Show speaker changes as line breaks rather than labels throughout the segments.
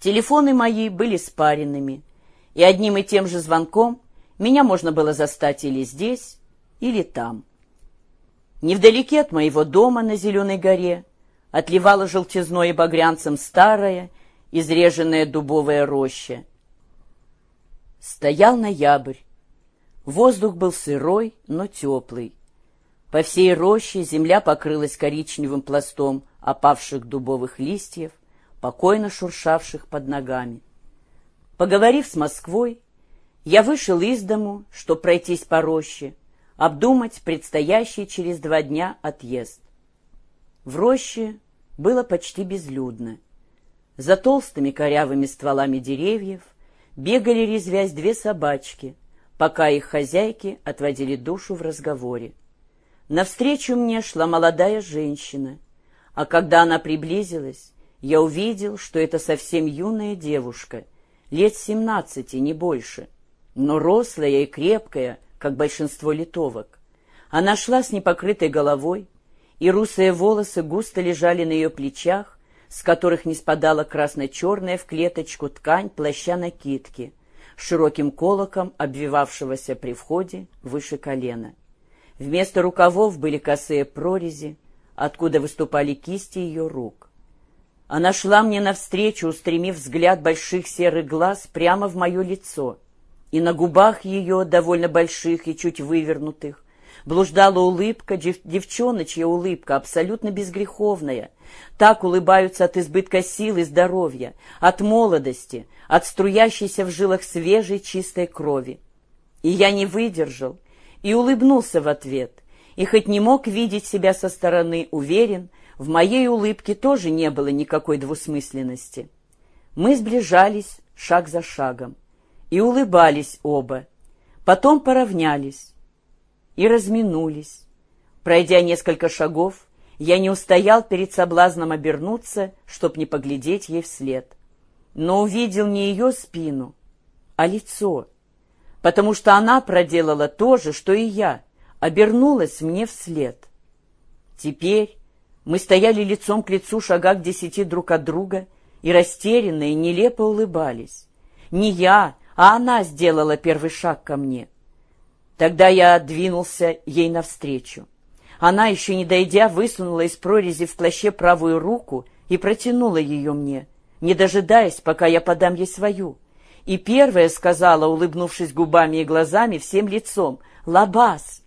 Телефоны мои были спаренными, и одним и тем же звонком меня можно было застать или здесь, или там. Невдалеке от моего дома на Зеленой горе отливала желтизной и багрянцем старая, изреженная дубовая роща. Стоял ноябрь. Воздух был сырой, но теплый. По всей роще земля покрылась коричневым пластом опавших дубовых листьев, покойно шуршавших под ногами. Поговорив с Москвой, я вышел из дому, чтобы пройтись по роще, обдумать предстоящий через два дня отъезд. В роще было почти безлюдно. За толстыми корявыми стволами деревьев бегали резвясь две собачки, пока их хозяйки отводили душу в разговоре. Навстречу мне шла молодая женщина, а когда она приблизилась, я увидел, что это совсем юная девушка, лет семнадцати, не больше, но рослая и крепкая, как большинство литовок. Она шла с непокрытой головой, и русые волосы густо лежали на ее плечах, с которых не спадала красно-черная в клеточку ткань плаща-накидки, широким колоком, обвивавшегося при входе выше колена. Вместо рукавов были косые прорези, откуда выступали кисти ее рук. Она шла мне навстречу, устремив взгляд больших серых глаз прямо в мое лицо, и на губах ее, довольно больших и чуть вывернутых, блуждала улыбка, дев девчоночья улыбка, абсолютно безгреховная. Так улыбаются от избытка сил и здоровья, от молодости, от струящейся в жилах свежей чистой крови. И я не выдержал и улыбнулся в ответ, и хоть не мог видеть себя со стороны, уверен, в моей улыбке тоже не было никакой двусмысленности. Мы сближались шаг за шагом и улыбались оба, потом поравнялись и разминулись. Пройдя несколько шагов, я не устоял перед соблазном обернуться, чтоб не поглядеть ей вслед. Но увидел не ее спину, а лицо, потому что она проделала то же, что и я, обернулась мне вслед. Теперь, мы стояли лицом к лицу шагах десяти друг от друга и растерянно и нелепо улыбались. Не я, а она сделала первый шаг ко мне. Тогда я двинулся ей навстречу. Она, еще не дойдя, высунула из прорези в плаще правую руку и протянула ее мне, не дожидаясь, пока я подам ей свою. И первая сказала, улыбнувшись губами и глазами, всем лицом, «Лабаз!»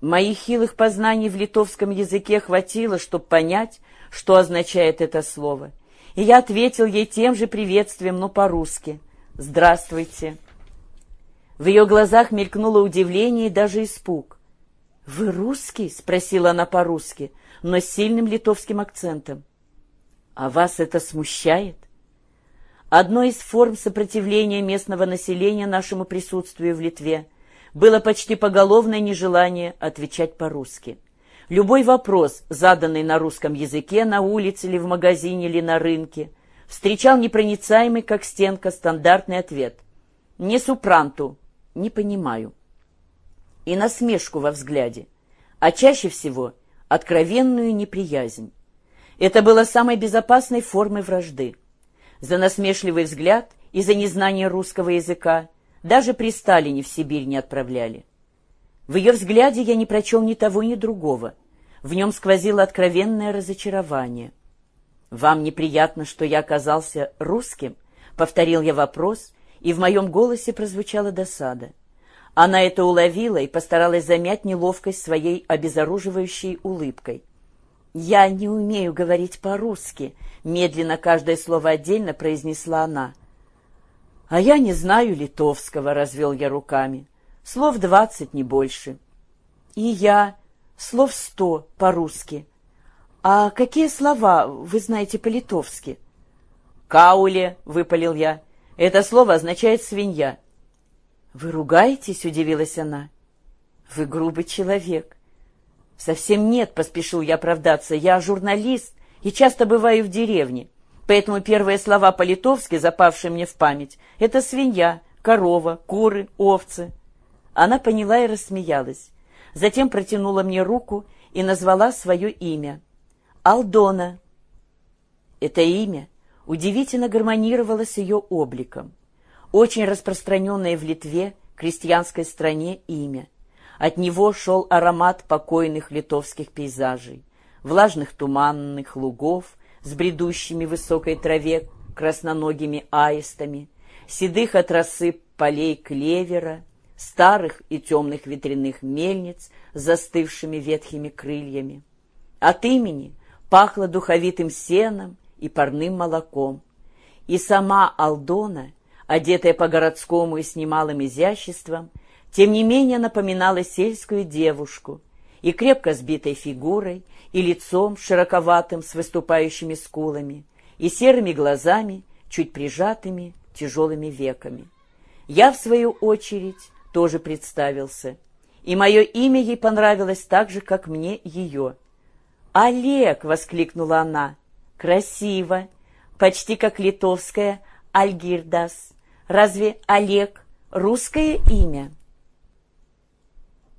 Моих хилых познаний в литовском языке хватило, чтобы понять, что означает это слово. И я ответил ей тем же приветствием, но по-русски. «Здравствуйте». В ее глазах мелькнуло удивление и даже испуг. «Вы русский?» — спросила она по-русски, но с сильным литовским акцентом. «А вас это смущает?» Одной из форм сопротивления местного населения нашему присутствию в Литве — было почти поголовное нежелание отвечать по-русски. Любой вопрос, заданный на русском языке, на улице или в магазине или на рынке, встречал непроницаемый, как стенка, стандартный ответ. «Не супранту, не понимаю». И насмешку во взгляде, а чаще всего откровенную неприязнь. Это было самой безопасной формой вражды. За насмешливый взгляд и за незнание русского языка даже при Сталине в Сибирь не отправляли. В ее взгляде я не прочел ни того, ни другого. В нем сквозило откровенное разочарование. «Вам неприятно, что я оказался русским?» — повторил я вопрос, и в моем голосе прозвучала досада. Она это уловила и постаралась замять неловкость своей обезоруживающей улыбкой. «Я не умею говорить по-русски», — медленно каждое слово отдельно произнесла она — «А я не знаю литовского», — развел я руками. «Слов двадцать, не больше». «И я. Слов сто по-русски». «А какие слова вы знаете по-литовски?» «Кауле», — выпалил я. «Это слово означает «свинья». «Вы ругаетесь?» — удивилась она. «Вы грубый человек». «Совсем нет», — поспешил я оправдаться. «Я журналист и часто бываю в деревне. Поэтому первые слова по-литовски, запавшие мне в память, это свинья, корова, куры, овцы. Она поняла и рассмеялась. Затем протянула мне руку и назвала свое имя. Алдона. Это имя удивительно гармонировало с ее обликом. Очень распространенное в Литве, крестьянской стране, имя. От него шел аромат покойных литовских пейзажей, влажных туманных лугов с бредущими высокой траве красноногими аистами, седых от росы полей клевера, старых и темных ветряных мельниц с застывшими ветхими крыльями. От имени пахло духовитым сеном и парным молоком. И сама Алдона, одетая по-городскому и с немалым изяществом, тем не менее напоминала сельскую девушку и крепко сбитой фигурой, и лицом широковатым с выступающими скулами, и серыми глазами, чуть прижатыми тяжелыми веками. Я, в свою очередь, тоже представился, и мое имя ей понравилось так же, как мне ее. «Олег!» — воскликнула она. «Красиво! Почти как литовское Альгирдас. Разве Олег — русское имя?»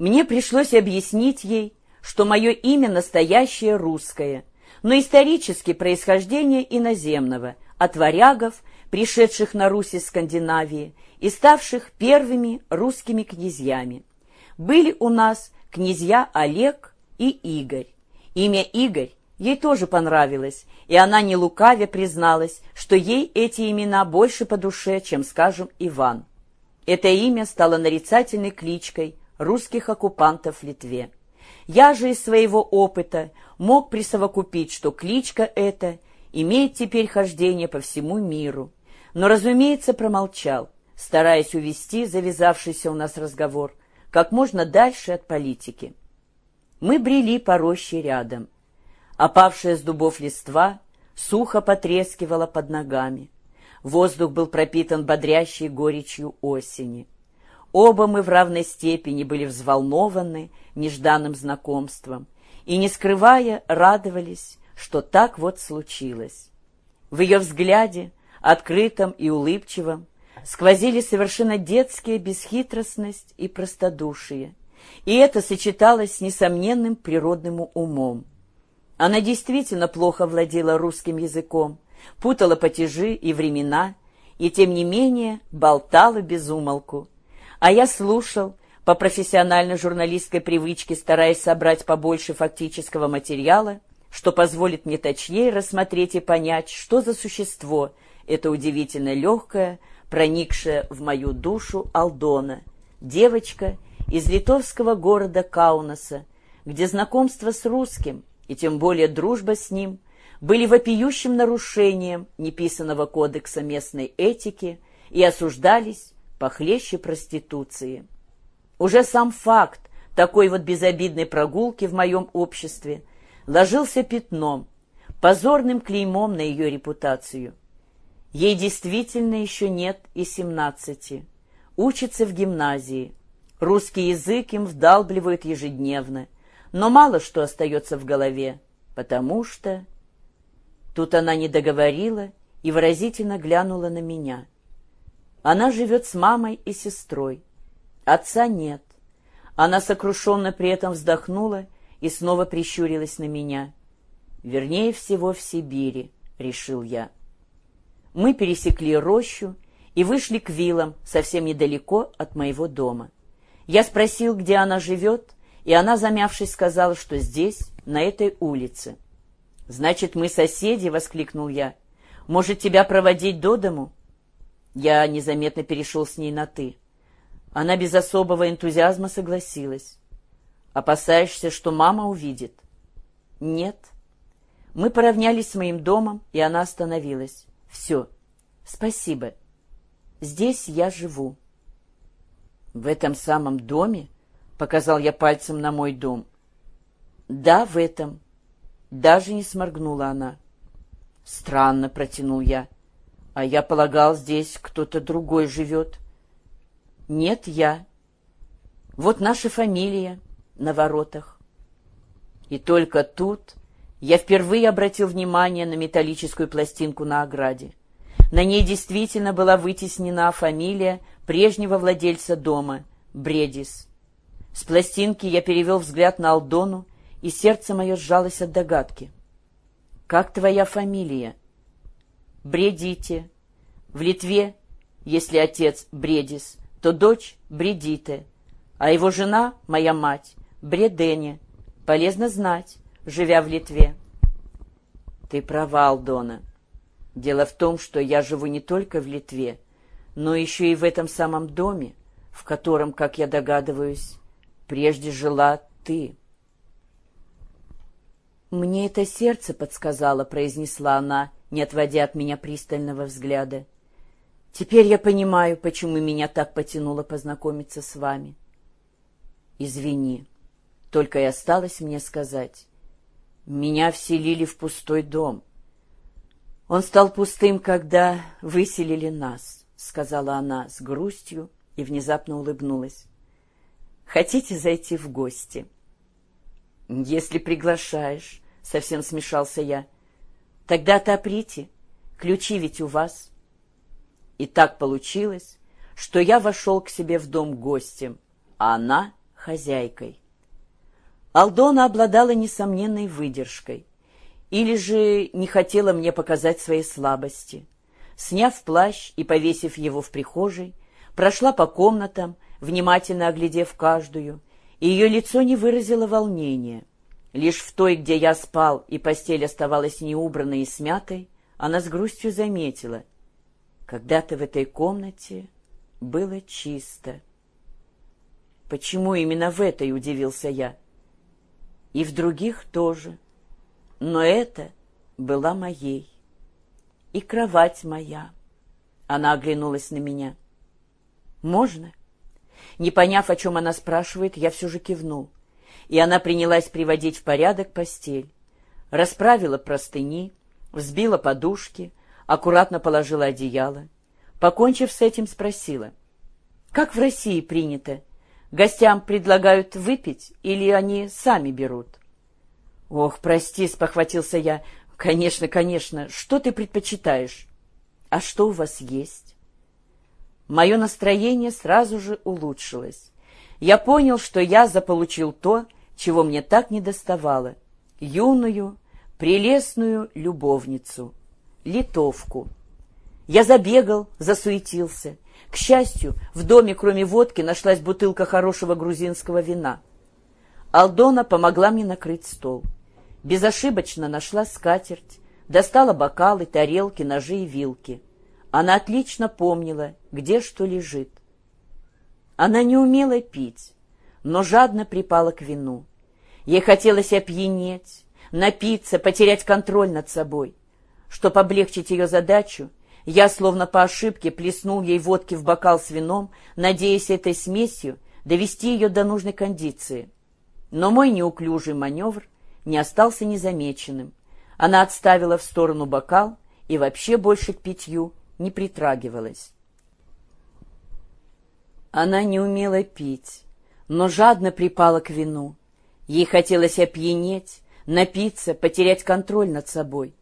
Мне пришлось объяснить ей, что мое имя настоящее русское, но исторически происхождение иноземного, от варягов, пришедших на Русь из Скандинавии и ставших первыми русскими князьями. Были у нас князья Олег и Игорь. Имя Игорь ей тоже понравилось, и она не лукаве призналась, что ей эти имена больше по душе, чем, скажем, Иван. Это имя стало нарицательной кличкой русских оккупантов в Литве. Я же из своего опыта мог присовокупить, что кличка эта имеет теперь хождение по всему миру, но, разумеется, промолчал, стараясь увести завязавшийся у нас разговор как можно дальше от политики. Мы брели по роще рядом. Опавшая с дубов листва сухо потрескивала под ногами. Воздух был пропитан бодрящей горечью осени. Оба мы в равной степени были взволнованы нежданным знакомством и, не скрывая, радовались, что так вот случилось. В ее взгляде, открытом и улыбчивом, сквозили совершенно детские бесхитростность и простодушие, и это сочеталось с несомненным природным умом. Она действительно плохо владела русским языком, путала потяжи и времена, и тем не менее болтала без умолку, а я слушал, по профессиональной журналистской привычке стараясь собрать побольше фактического материала, что позволит мне точнее рассмотреть и понять, что за существо это удивительно легкое, проникшее в мою душу Алдона, девочка из литовского города Каунаса, где знакомство с русским, и тем более дружба с ним, были вопиющим нарушением неписанного кодекса местной этики и осуждались похлеще проституции. Уже сам факт такой вот безобидной прогулки в моем обществе ложился пятном, позорным клеймом на ее репутацию. Ей действительно еще нет и семнадцати. Учится в гимназии. Русский язык им вдалбливают ежедневно, но мало что остается в голове, потому что... Тут она не договорила и выразительно глянула на меня — она живет с мамой и сестрой. Отца нет. Она сокрушенно при этом вздохнула и снова прищурилась на меня. Вернее всего в Сибири, решил я. Мы пересекли рощу и вышли к вилам совсем недалеко от моего дома. Я спросил, где она живет, и она, замявшись, сказала, что здесь, на этой улице. «Значит, мы соседи?» — воскликнул я. «Может, тебя проводить до дому?» Я незаметно перешел с ней на «ты». Она без особого энтузиазма согласилась. «Опасаешься, что мама увидит?» «Нет». Мы поравнялись с моим домом, и она остановилась. «Все. Спасибо. Здесь я живу». «В этом самом доме?» — показал я пальцем на мой дом. «Да, в этом». Даже не сморгнула она. «Странно», — протянул я. А я полагал, здесь кто-то другой живет. Нет, я. Вот наша фамилия на воротах. И только тут я впервые обратил внимание на металлическую пластинку на ограде. На ней действительно была вытеснена фамилия прежнего владельца дома, Бредис. С пластинки я перевел взгляд на Алдону, и сердце мое сжалось от догадки. «Как твоя фамилия?» Бредите. В Литве, если отец Бредис, то дочь Бредите, а его жена, моя мать, Бредене. Полезно знать, живя в Литве. Ты права, Алдона. Дело в том, что я живу не только в Литве, но еще и в этом самом доме, в котором, как я догадываюсь, прежде жила ты. «Мне это сердце подсказало», — произнесла она, не отводя от меня пристального взгляда. «Теперь я понимаю, почему меня так потянуло познакомиться с вами». «Извини, только и осталось мне сказать. Меня вселили в пустой дом. Он стал пустым, когда выселили нас», — сказала она с грустью и внезапно улыбнулась. «Хотите зайти в гости?» «Если приглашаешь», — совсем смешался я. «Тогда отоприте, ключи ведь у вас». И так получилось, что я вошел к себе в дом гостем, а она — хозяйкой. Алдона обладала несомненной выдержкой, или же не хотела мне показать свои слабости. Сняв плащ и повесив его в прихожей, прошла по комнатам, внимательно оглядев каждую, и ее лицо не выразило волнения. Лишь в той, где я спал, и постель оставалась неубранной и смятой, она с грустью заметила. Когда-то в этой комнате было чисто. Почему именно в этой, удивился я. И в других тоже. Но это была моей. И кровать моя. Она оглянулась на меня. «Можно?» Не поняв, о чем она спрашивает, я все же кивнул. И она принялась приводить в порядок постель. Расправила простыни, взбила подушки, аккуратно положила одеяло. Покончив с этим, спросила. «Как в России принято? Гостям предлагают выпить или они сами берут?» «Ох, прости», — спохватился я. «Конечно, конечно. Что ты предпочитаешь?» «А что у вас есть?» Мое настроение сразу же улучшилось. Я понял, что я заполучил то, чего мне так недоставало — юную, прелестную любовницу, литовку. Я забегал, засуетился. К счастью, в доме, кроме водки, нашлась бутылка хорошего грузинского вина. Алдона помогла мне накрыть стол. Безошибочно нашла скатерть, достала бокалы, тарелки, ножи и вилки — она отлично помнила, где что лежит. Она не умела пить, но жадно припала к вину. Ей хотелось опьянеть, напиться, потерять контроль над собой. Чтобы облегчить ее задачу, я, словно по ошибке, плеснул ей водки в бокал с вином, надеясь этой смесью довести ее до нужной кондиции. Но мой неуклюжий маневр не остался незамеченным. Она отставила в сторону бокал и вообще больше к питью не притрагивалась. Она не умела пить, но жадно припала к вину. Ей хотелось опьянеть, напиться, потерять контроль над собой.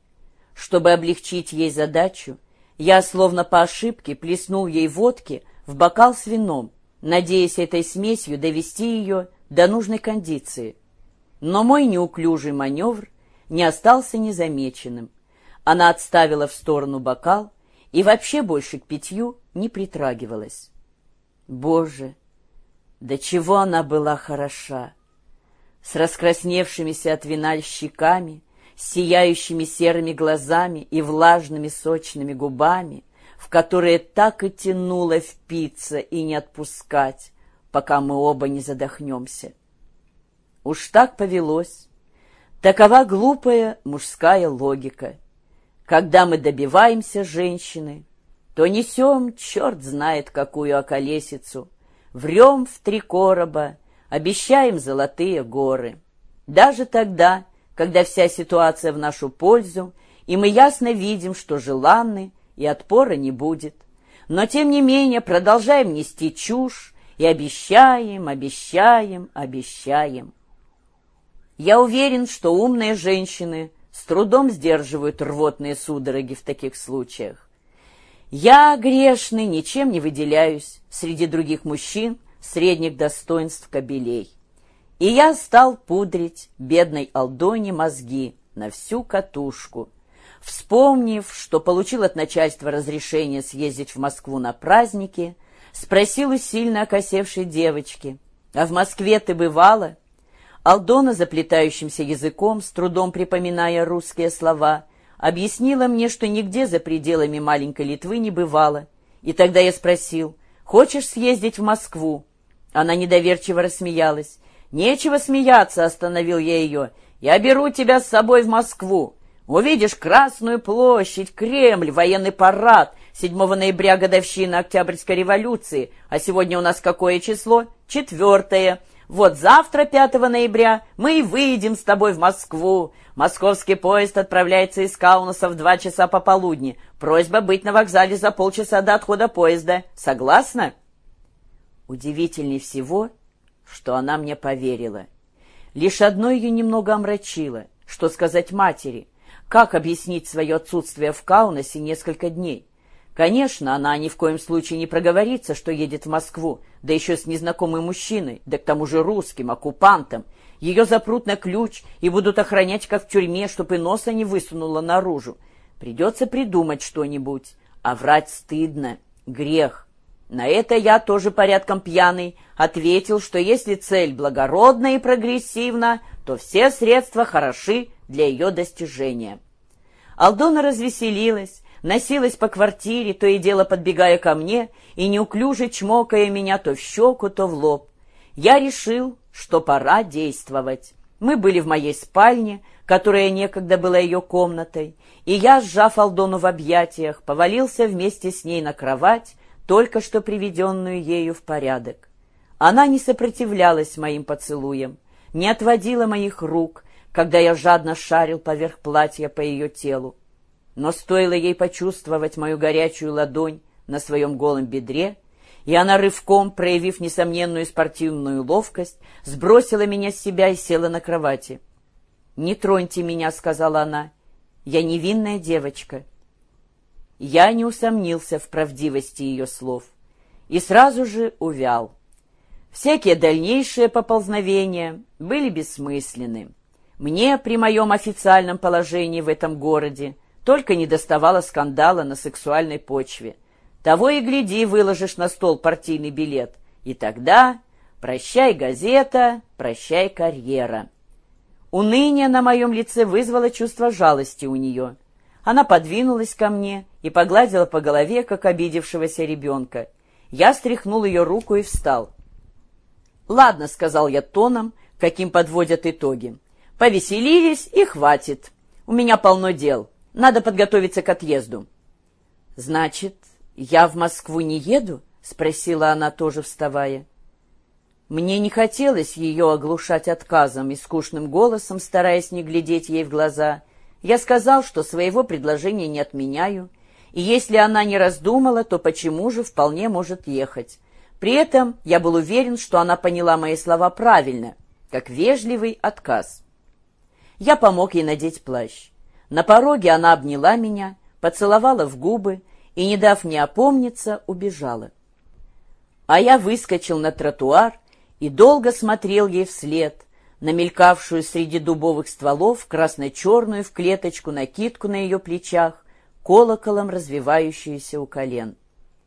Чтобы облегчить ей задачу, я, словно по ошибке, плеснул ей водки в бокал с вином, надеясь этой смесью довести ее до нужной кондиции. Но мой неуклюжий маневр не остался незамеченным. Она отставила в сторону бокал, и вообще больше к питью не притрагивалась. Боже, до чего она была хороша! С раскрасневшимися от вина щеками, сияющими серыми глазами и влажными сочными губами, в которые так и тянуло впиться и не отпускать, пока мы оба не задохнемся. Уж так повелось. Такова глупая мужская логика — когда мы добиваемся женщины, то несем черт знает какую околесицу, врем в три короба, обещаем золотые горы. Даже тогда, когда вся ситуация в нашу пользу, и мы ясно видим, что желанны, и отпора не будет. Но, тем не менее, продолжаем нести чушь и обещаем, обещаем, обещаем. Я уверен, что умные женщины – с трудом сдерживают рвотные судороги в таких случаях. Я, грешный, ничем не выделяюсь среди других мужчин средних достоинств кобелей. И я стал пудрить бедной Алдоне мозги на всю катушку, Вспомнив, что получил от начальства разрешение съездить в Москву на праздники, спросил у сильно окосевшей девочки, «А в Москве ты бывала?» Алдона заплетающимся языком, с трудом припоминая русские слова, объяснила мне, что нигде за пределами маленькой Литвы не бывало. И тогда я спросил, «Хочешь съездить в Москву?» Она недоверчиво рассмеялась. «Нечего смеяться», — остановил я ее. «Я беру тебя с собой в Москву. Увидишь Красную площадь, Кремль, военный парад. 7 ноября годовщина Октябрьской революции. А сегодня у нас какое число? Четвертое. Вот завтра, 5 ноября, мы и выедем с тобой в Москву. Московский поезд отправляется из Каунаса в два часа пополудни. Просьба быть на вокзале за полчаса до отхода поезда. Согласна?» Удивительней всего, что она мне поверила. Лишь одно ее немного омрачило. Что сказать матери? Как объяснить свое отсутствие в Каунасе несколько дней? Конечно, она ни в коем случае не проговорится, что едет в Москву, да еще с незнакомым мужчиной, да к тому же русским, оккупантом. Ее запрут на ключ и будут охранять, как в тюрьме, чтобы носа не высунула наружу. Придется придумать что-нибудь, а врать стыдно, грех. На это я, тоже порядком пьяный, ответил, что если цель благородна и прогрессивна, то все средства хороши для ее достижения. Алдона развеселилась, носилась по квартире, то и дело подбегая ко мне и неуклюже чмокая меня то в щеку, то в лоб. Я решил, что пора действовать. Мы были в моей спальне, которая некогда была ее комнатой, и я, сжав Алдону в объятиях, повалился вместе с ней на кровать, только что приведенную ею в порядок. Она не сопротивлялась моим поцелуям, не отводила моих рук, когда я жадно шарил поверх платья по ее телу. Но стоило ей почувствовать мою горячую ладонь на своем голом бедре, и она рывком, проявив несомненную спортивную ловкость, сбросила меня с себя и села на кровати. «Не троньте меня», — сказала она, — «я невинная девочка». Я не усомнился в правдивости ее слов и сразу же увял. Всякие дальнейшие поползновения были бессмысленны. Мне при моем официальном положении в этом городе только не доставало скандала на сексуальной почве. Того и гляди, выложишь на стол партийный билет, и тогда прощай газета, прощай карьера. Уныние на моем лице вызвало чувство жалости у нее. Она подвинулась ко мне и погладила по голове, как обидевшегося ребенка. Я стряхнул ее руку и встал. «Ладно», — сказал я тоном, каким подводят итоги. «Повеселились и хватит. У меня полно дел. Надо подготовиться к отъезду». «Значит, я в Москву не еду?» — спросила она, тоже вставая. Мне не хотелось ее оглушать отказом и скучным голосом, стараясь не глядеть ей в глаза. Я сказал, что своего предложения не отменяю, и если она не раздумала, то почему же вполне может ехать. При этом я был уверен, что она поняла мои слова правильно, как вежливый отказ. Я помог ей надеть плащ. На пороге она обняла меня, поцеловала в губы и, не дав мне опомниться, убежала. А я выскочил на тротуар и долго смотрел ей вслед, намелькавшую среди дубовых стволов красно-черную в клеточку накидку на ее плечах, колоколом развивающуюся у колен.